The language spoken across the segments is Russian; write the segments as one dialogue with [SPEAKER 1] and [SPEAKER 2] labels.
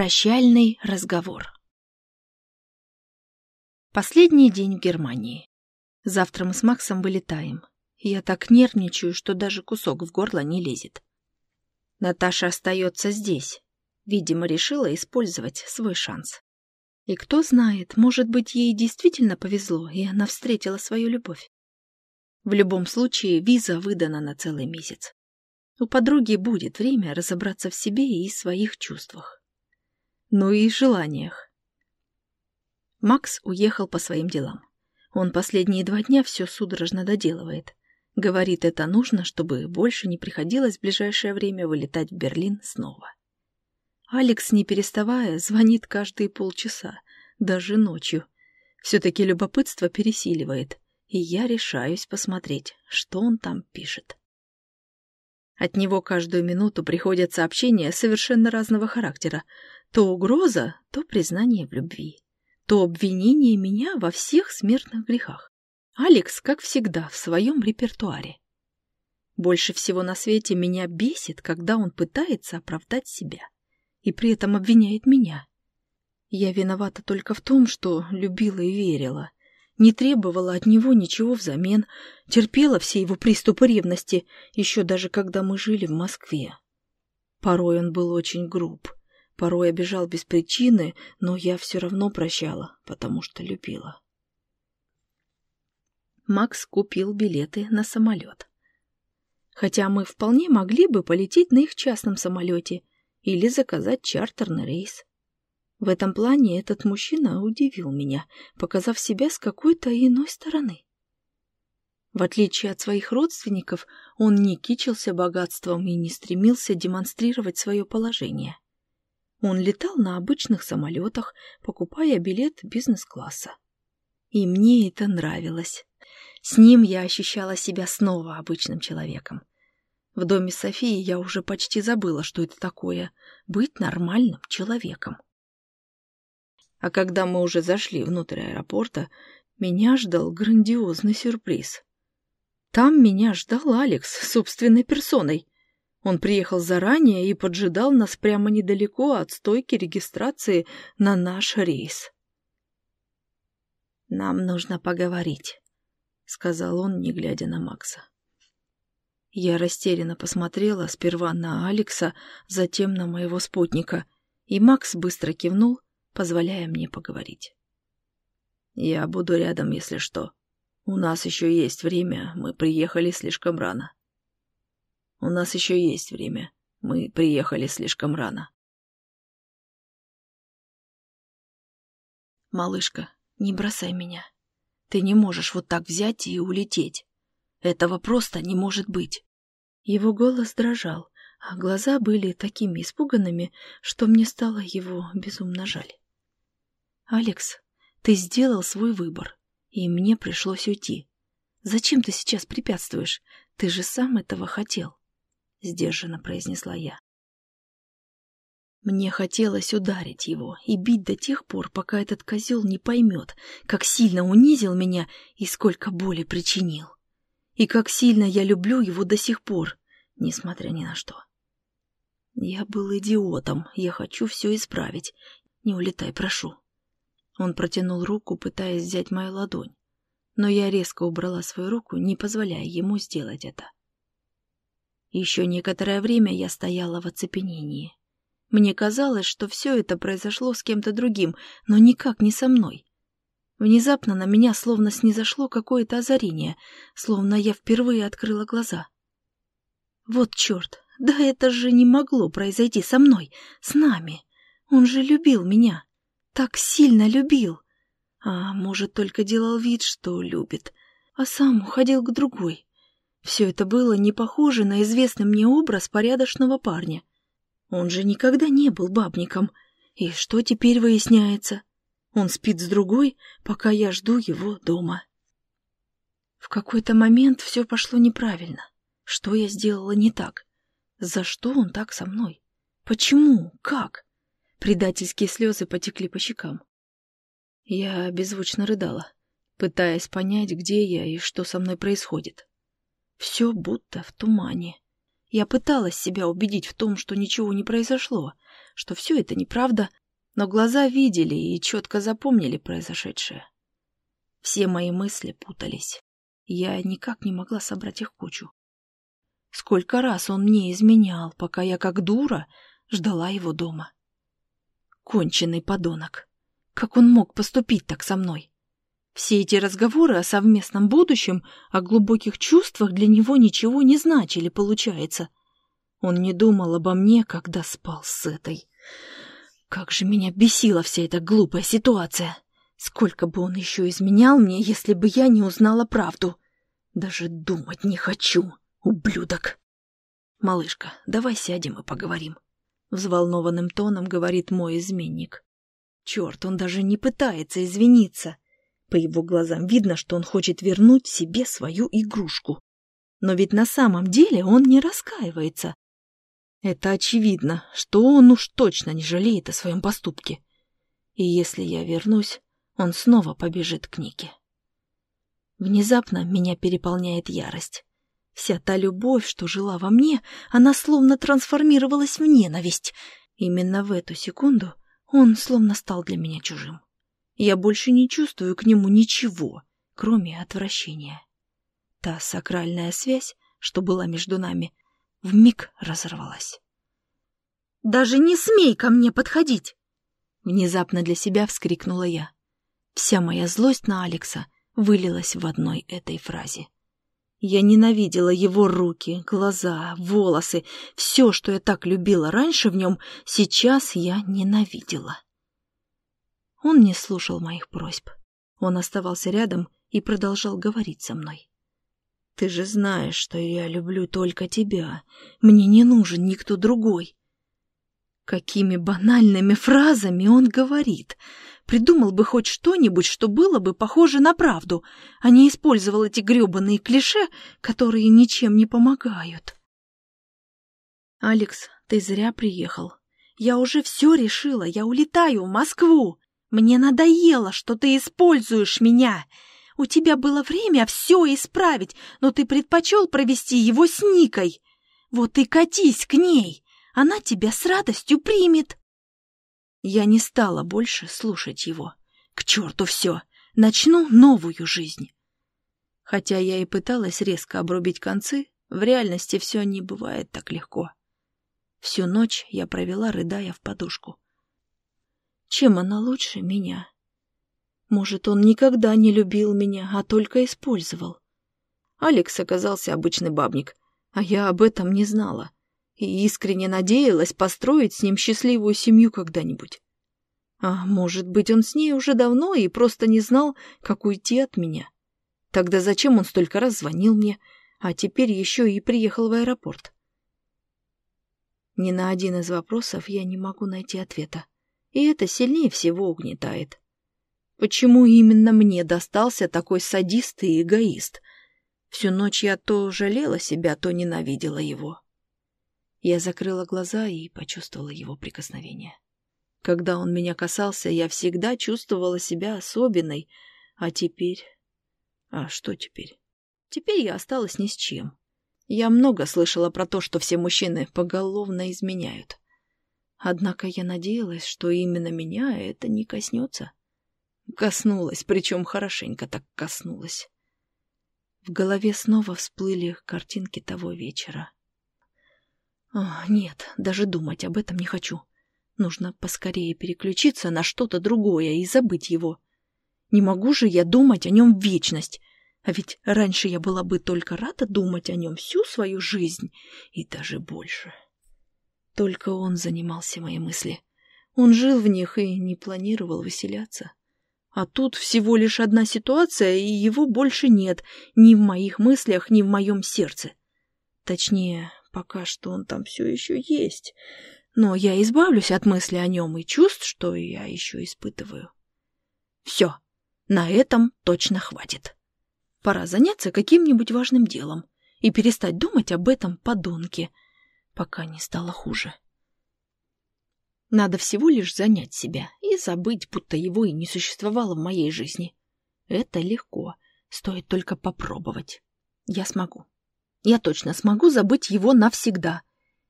[SPEAKER 1] Прощальный разговор. Последний день в Германии. Завтра мы с Максом вылетаем. Я так нервничаю, что даже кусок в горло не лезет. Наташа остается здесь. Видимо, решила использовать свой шанс. И кто знает, может быть, ей действительно повезло, и она встретила свою любовь. В любом случае, виза выдана на целый месяц. У подруги будет время разобраться в себе и своих чувствах. Ну и желаниях. Макс уехал по своим делам. Он последние два дня все судорожно доделывает. Говорит, это нужно, чтобы больше не приходилось в ближайшее время вылетать в Берлин снова. Алекс, не переставая, звонит каждые полчаса, даже ночью. Все-таки любопытство пересиливает, и я решаюсь посмотреть, что он там пишет. От него каждую минуту приходят сообщения совершенно разного характера. То угроза, то признание в любви, то обвинение меня во всех смертных грехах. Алекс, как всегда, в своем репертуаре. Больше всего на свете меня бесит, когда он пытается оправдать себя и при этом обвиняет меня. Я виновата только в том, что любила и верила, не требовала от него ничего взамен, терпела все его приступы ревности, еще даже когда мы жили в Москве. Порой он был очень груб, порой обижал без причины, но я все равно прощала, потому что любила. Макс купил билеты на самолет. Хотя мы вполне могли бы полететь на их частном самолете или заказать чартерный рейс. В этом плане этот мужчина удивил меня, показав себя с какой-то иной стороны. В отличие от своих родственников, он не кичился богатством и не стремился демонстрировать свое положение. Он летал на обычных самолетах, покупая билет бизнес-класса. И мне это нравилось. С ним я ощущала себя снова обычным человеком. В доме Софии я уже почти забыла, что это такое — быть нормальным человеком. А когда мы уже зашли внутрь аэропорта, меня ждал грандиозный сюрприз. Там меня ждал Алекс собственной персоной. Он приехал заранее и поджидал нас прямо недалеко от стойки регистрации на наш рейс. «Нам нужно поговорить», — сказал он, не глядя на Макса. Я растерянно посмотрела сперва на Алекса, затем на моего спутника, и Макс быстро кивнул позволяя мне поговорить. «Я буду рядом, если что. У нас еще есть время, мы приехали слишком рано». «У нас еще есть время, мы приехали слишком рано». «Малышка, не бросай меня. Ты не можешь вот так взять и улететь. Этого просто не может быть». Его голос дрожал, а глаза были такими испуганными, что мне стало его безумно жаль. «Алекс, ты сделал свой выбор, и мне пришлось уйти. Зачем ты сейчас препятствуешь? Ты же сам этого хотел», — сдержанно произнесла я. Мне хотелось ударить его и бить до тех пор, пока этот козел не поймет, как сильно унизил меня и сколько боли причинил. И как сильно я люблю его до сих пор, несмотря ни на что. Я был идиотом, я хочу все исправить. Не улетай, прошу. Он протянул руку, пытаясь взять мою ладонь, но я резко убрала свою руку, не позволяя ему сделать это. Еще некоторое время я стояла в оцепенении. Мне казалось, что все это произошло с кем-то другим, но никак не со мной. Внезапно на меня словно снизошло какое-то озарение, словно я впервые открыла глаза. Вот черт, да это же не могло произойти со мной, с нами. Он же любил меня так сильно любил. А может, только делал вид, что любит, а сам уходил к другой. Все это было не похоже на известный мне образ порядочного парня. Он же никогда не был бабником. И что теперь выясняется? Он спит с другой, пока я жду его дома. В какой-то момент все пошло неправильно. Что я сделала не так? За что он так со мной? Почему? Как? Предательские слезы потекли по щекам. Я беззвучно рыдала, пытаясь понять, где я и что со мной происходит. Все будто в тумане. Я пыталась себя убедить в том, что ничего не произошло, что все это неправда, но глаза видели и четко запомнили произошедшее. Все мои мысли путались. Я никак не могла собрать их кучу. Сколько раз он мне изменял, пока я, как дура, ждала его дома. Конченый подонок. Как он мог поступить так со мной? Все эти разговоры о совместном будущем, о глубоких чувствах для него ничего не значили, получается. Он не думал обо мне, когда спал с этой. Как же меня бесила вся эта глупая ситуация. Сколько бы он еще изменял мне, если бы я не узнала правду. Даже думать не хочу, ублюдок. Малышка, давай сядем и поговорим. Взволнованным тоном говорит мой изменник. Черт, он даже не пытается извиниться. По его глазам видно, что он хочет вернуть себе свою игрушку. Но ведь на самом деле он не раскаивается. Это очевидно, что он уж точно не жалеет о своем поступке. И если я вернусь, он снова побежит к Нике. Внезапно меня переполняет ярость. Вся та любовь, что жила во мне, она словно трансформировалась в ненависть. Именно в эту секунду он словно стал для меня чужим. Я больше не чувствую к нему ничего, кроме отвращения. Та сакральная связь, что была между нами, вмиг разорвалась. «Даже не смей ко мне подходить!» Внезапно для себя вскрикнула я. Вся моя злость на Алекса вылилась в одной этой фразе. Я ненавидела его руки, глаза, волосы. Все, что я так любила раньше в нем, сейчас я ненавидела. Он не слушал моих просьб. Он оставался рядом и продолжал говорить со мной. «Ты же знаешь, что я люблю только тебя. Мне не нужен никто другой». Какими банальными фразами он говорит. Придумал бы хоть что-нибудь, что было бы похоже на правду, а не использовал эти гребаные клише, которые ничем не помогают. «Алекс, ты зря приехал. Я уже все решила, я улетаю в Москву. Мне надоело, что ты используешь меня. У тебя было время все исправить, но ты предпочел провести его с Никой. Вот и катись к ней, она тебя с радостью примет». Я не стала больше слушать его. К черту все! Начну новую жизнь. Хотя я и пыталась резко обрубить концы, в реальности все не бывает так легко. Всю ночь я провела, рыдая в подушку. Чем она лучше меня? Может, он никогда не любил меня, а только использовал. Алекс оказался обычный бабник, а я об этом не знала и искренне надеялась построить с ним счастливую семью когда-нибудь. А может быть, он с ней уже давно и просто не знал, как уйти от меня. Тогда зачем он столько раз звонил мне, а теперь еще и приехал в аэропорт? Ни на один из вопросов я не могу найти ответа, и это сильнее всего угнетает. Почему именно мне достался такой садист и эгоист? Всю ночь я то жалела себя, то ненавидела его. Я закрыла глаза и почувствовала его прикосновение. Когда он меня касался, я всегда чувствовала себя особенной, а теперь... А что теперь? Теперь я осталась ни с чем. Я много слышала про то, что все мужчины поголовно изменяют. Однако я надеялась, что именно меня это не коснется. Коснулась, причем хорошенько так коснулась. В голове снова всплыли картинки того вечера. О, нет, даже думать об этом не хочу. Нужно поскорее переключиться на что-то другое и забыть его. Не могу же я думать о нем вечность. А ведь раньше я была бы только рада думать о нем всю свою жизнь и даже больше. Только он занимал все мои мысли. Он жил в них и не планировал выселяться. А тут всего лишь одна ситуация, и его больше нет ни в моих мыслях, ни в моем сердце. Точнее, Пока что он там все еще есть. Но я избавлюсь от мысли о нем и чувств, что я еще испытываю. Все, на этом точно хватит. Пора заняться каким-нибудь важным делом и перестать думать об этом подонке, пока не стало хуже. Надо всего лишь занять себя и забыть, будто его и не существовало в моей жизни. Это легко, стоит только попробовать. Я смогу. Я точно смогу забыть его навсегда.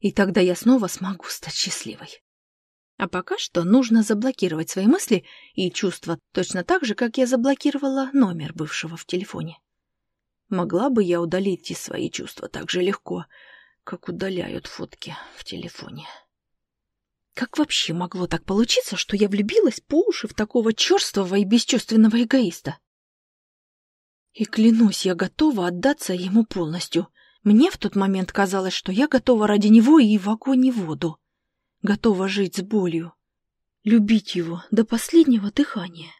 [SPEAKER 1] И тогда я снова смогу стать счастливой. А пока что нужно заблокировать свои мысли и чувства точно так же, как я заблокировала номер бывшего в телефоне. Могла бы я удалить и свои чувства так же легко, как удаляют фотки в телефоне. Как вообще могло так получиться, что я влюбилась по уши в такого черствого и бесчувственного эгоиста? И клянусь, я готова отдаться ему полностью. Мне в тот момент казалось, что я готова ради него и в огонь и воду. Готова жить с болью. Любить его до последнего дыхания.